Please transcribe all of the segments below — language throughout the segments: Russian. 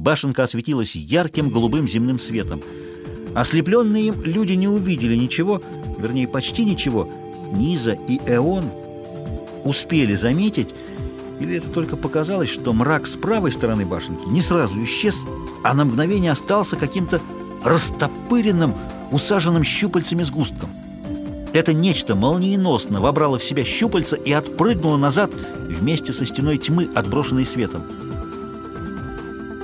Башенка осветилась ярким голубым земным светом. Ослепленные им люди не увидели ничего, вернее, почти ничего. Низа и Эон успели заметить, или это только показалось, что мрак с правой стороны башенки не сразу исчез, а на мгновение остался каким-то растопыренным, усаженным щупальцами сгустком. Это нечто молниеносно вобрало в себя щупальца и отпрыгнуло назад вместе со стеной тьмы, отброшенной светом.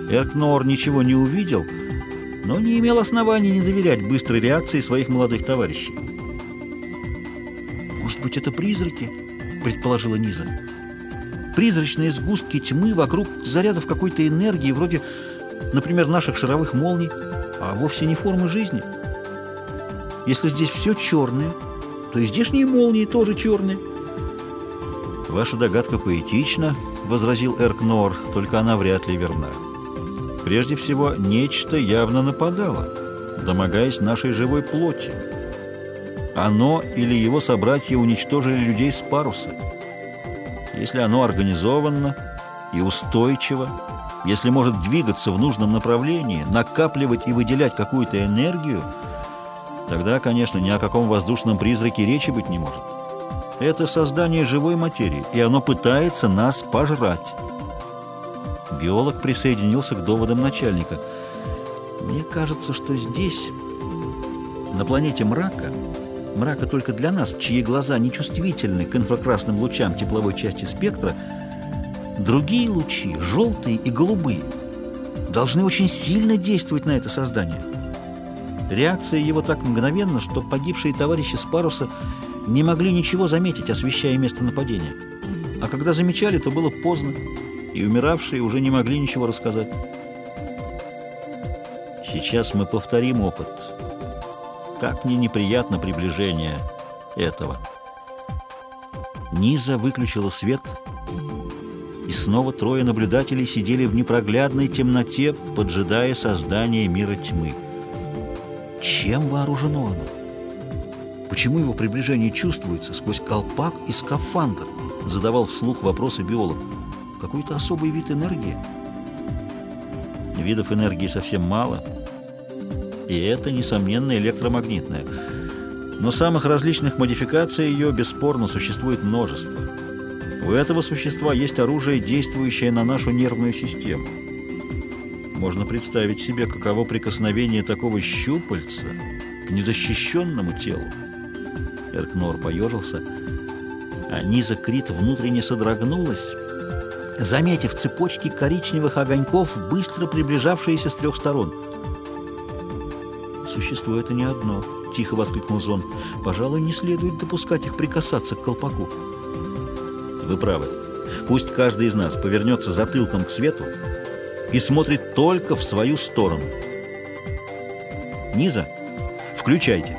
Эркнор ничего не увидел, но не имел оснований не доверять быстрой реакции своих молодых товарищей. «Может быть, это призраки?» — предположила Низа. «Призрачные сгустки тьмы вокруг зарядов какой-то энергии, вроде, например, наших шаровых молний, а вовсе не формы жизни. Если здесь все черное, то и здешние молнии тоже черные». «Ваша догадка поэтична», — возразил Эркнор, — «только она вряд ли верна». Прежде всего, нечто явно нападало, домогаясь нашей живой плоти. Оно или его собратья уничтожили людей с паруса. Если оно организованно и устойчиво, если может двигаться в нужном направлении, накапливать и выделять какую-то энергию, тогда, конечно, ни о каком воздушном призраке речи быть не может. Это создание живой материи, и оно пытается нас пожрать. Биолог присоединился к доводам начальника. «Мне кажется, что здесь, на планете мрака, мрака только для нас, чьи глаза нечувствительны к инфракрасным лучам тепловой части спектра, другие лучи, желтые и голубые, должны очень сильно действовать на это создание. Реакция его так мгновенна, что погибшие товарищи с паруса не могли ничего заметить, освещая место нападения. А когда замечали, то было поздно и умиравшие уже не могли ничего рассказать. Сейчас мы повторим опыт. Как мне неприятно приближение этого. Низа выключила свет, и снова трое наблюдателей сидели в непроглядной темноте, поджидая создания мира тьмы. Чем вооружено оно? Почему его приближение чувствуется сквозь колпак и скафандр? Задавал вслух вопросы биолог какой-то особый вид энергии. Видов энергии совсем мало, и это, несомненно, электромагнитная. Но самых различных модификаций ее, бесспорно, существует множество. У этого существа есть оружие, действующее на нашу нервную систему. Можно представить себе, каково прикосновение такого щупальца к незащищенному телу. Эркнор поежился, а Низа Крит внутренне содрогнулась, заметив цепочки коричневых огоньков, быстро приближавшиеся с трех сторон. «Существо это не одно», — тихо воскликнул Зон. «Пожалуй, не следует допускать их прикасаться к колпаку». «Вы правы. Пусть каждый из нас повернется затылком к свету и смотрит только в свою сторону. Низа, включайте».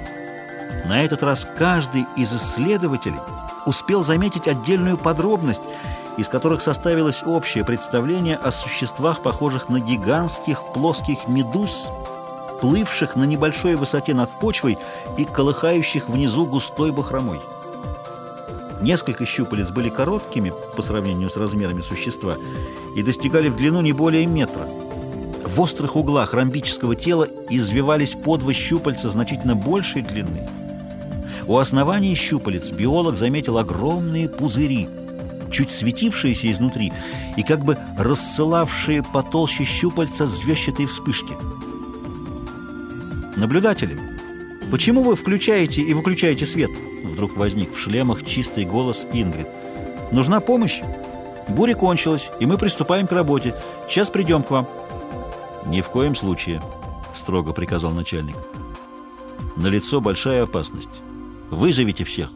На этот раз каждый из исследователей успел заметить отдельную подробность — из которых составилось общее представление о существах, похожих на гигантских плоских медуз, плывших на небольшой высоте над почвой и колыхающих внизу густой бахромой. Несколько щупалец были короткими по сравнению с размерами существа и достигали в длину не более метра. В острых углах ромбического тела извивались по два щупальца значительно большей длины. У основания щупалец биолог заметил огромные пузыри – чуть светившиеся изнутри и как бы рассылавшие потолще щупальца звездчатые вспышки. «Наблюдатели, почему вы включаете и выключаете свет?» Вдруг возник в шлемах чистый голос Ингрид. «Нужна помощь? Буря кончилась, и мы приступаем к работе. Сейчас придем к вам». «Ни в коем случае», — строго приказал начальник. На лицо большая опасность. Вызовите всех».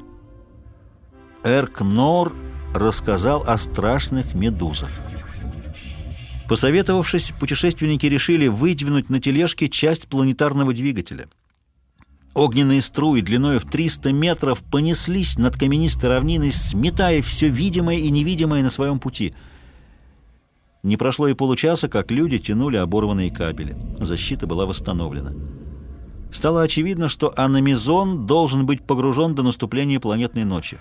Эркнор рассказал о страшных медузах. Посоветовавшись, путешественники решили выдвинуть на тележке часть планетарного двигателя. Огненные струи длиной в 300 метров понеслись над каменистой равниной, сметая все видимое и невидимое на своем пути. Не прошло и получаса, как люди тянули оборванные кабели. Защита была восстановлена. Стало очевидно, что аномизон должен быть погружен до наступления планетной ночи.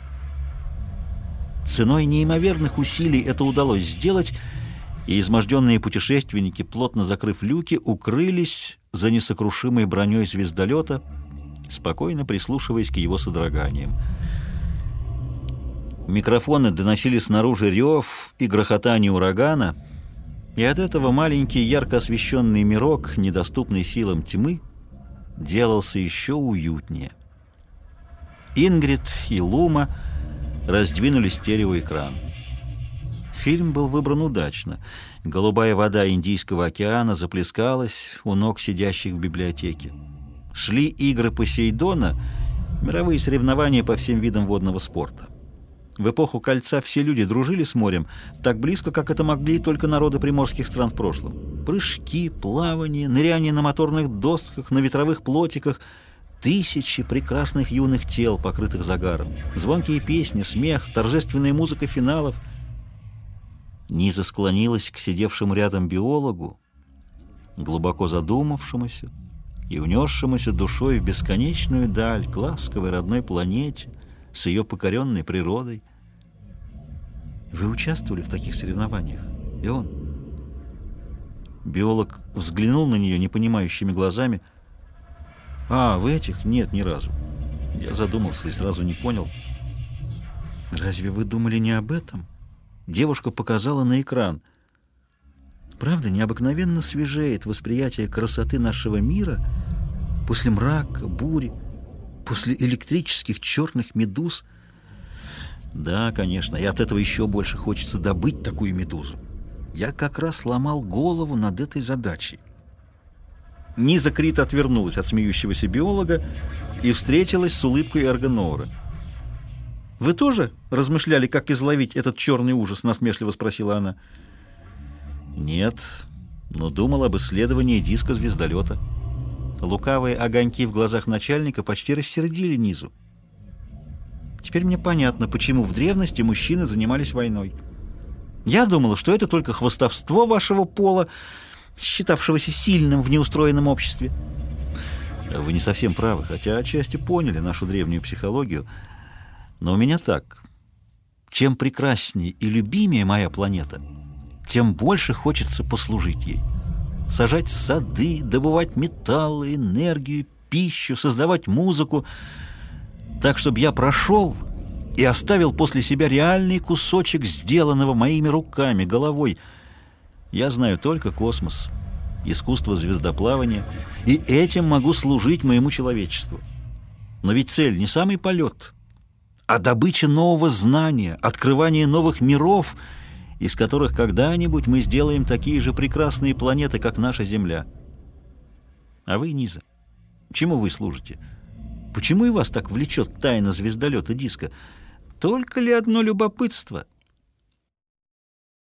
Ценой неимоверных усилий это удалось сделать, и изможденные путешественники, плотно закрыв люки, укрылись за несокрушимой броней звездолета, спокойно прислушиваясь к его содроганиям. Микрофоны доносили снаружи рев и грохотание урагана, и от этого маленький ярко освещенный мирок, недоступный силам тьмы, делался еще уютнее. Ингрид и Лума раздвинули стереоэкран. Фильм был выбран удачно. Голубая вода Индийского океана заплескалась у ног сидящих в библиотеке. Шли игры Посейдона, мировые соревнования по всем видам водного спорта. В эпоху кольца все люди дружили с морем так близко, как это могли только народы приморских стран в прошлом. Прыжки, плавание, ныряние на моторных досках, на ветровых плотиках — Тысячи прекрасных юных тел, покрытых загаром, звонкие песни, смех, торжественная музыка финалов. Низа склонилась к сидевшему рядом биологу, глубоко задумавшемуся и унесшемуся душой в бесконечную даль к ласковой родной планете с ее покоренной природой. Вы участвовали в таких соревнованиях? И он? Биолог взглянул на нее непонимающими глазами – «А, в этих? Нет, ни разу». Я задумался и сразу не понял. «Разве вы думали не об этом?» Девушка показала на экран. «Правда, необыкновенно свежеет восприятие красоты нашего мира после мрака, бури, после электрических черных медуз». «Да, конечно, и от этого еще больше хочется добыть такую медузу. Я как раз ломал голову над этой задачей». Низа Крит отвернулась от смеющегося биолога и встретилась с улыбкой Эргоноура. «Вы тоже размышляли, как изловить этот черный ужас?» — насмешливо спросила она. «Нет, но думал об исследовании диска звездолета». Лукавые огоньки в глазах начальника почти рассердили Низу. «Теперь мне понятно, почему в древности мужчины занимались войной. Я думала, что это только хвостовство вашего пола, считавшегося сильным в неустроенном обществе. Вы не совсем правы, хотя отчасти поняли нашу древнюю психологию. Но у меня так. Чем прекраснее и любимее моя планета, тем больше хочется послужить ей. Сажать сады, добывать металлы, энергию, пищу, создавать музыку, так, чтобы я прошел и оставил после себя реальный кусочек сделанного моими руками, головой, я знаю только космос, искусство звездоплавания, и этим могу служить моему человечеству. Но ведь цель не самый полет, а добыча нового знания, открывание новых миров, из которых когда-нибудь мы сделаем такие же прекрасные планеты, как наша Земля. А вы, Низа, чему вы служите? Почему и вас так влечет тайна звездолета диска? Только ли одно любопытство —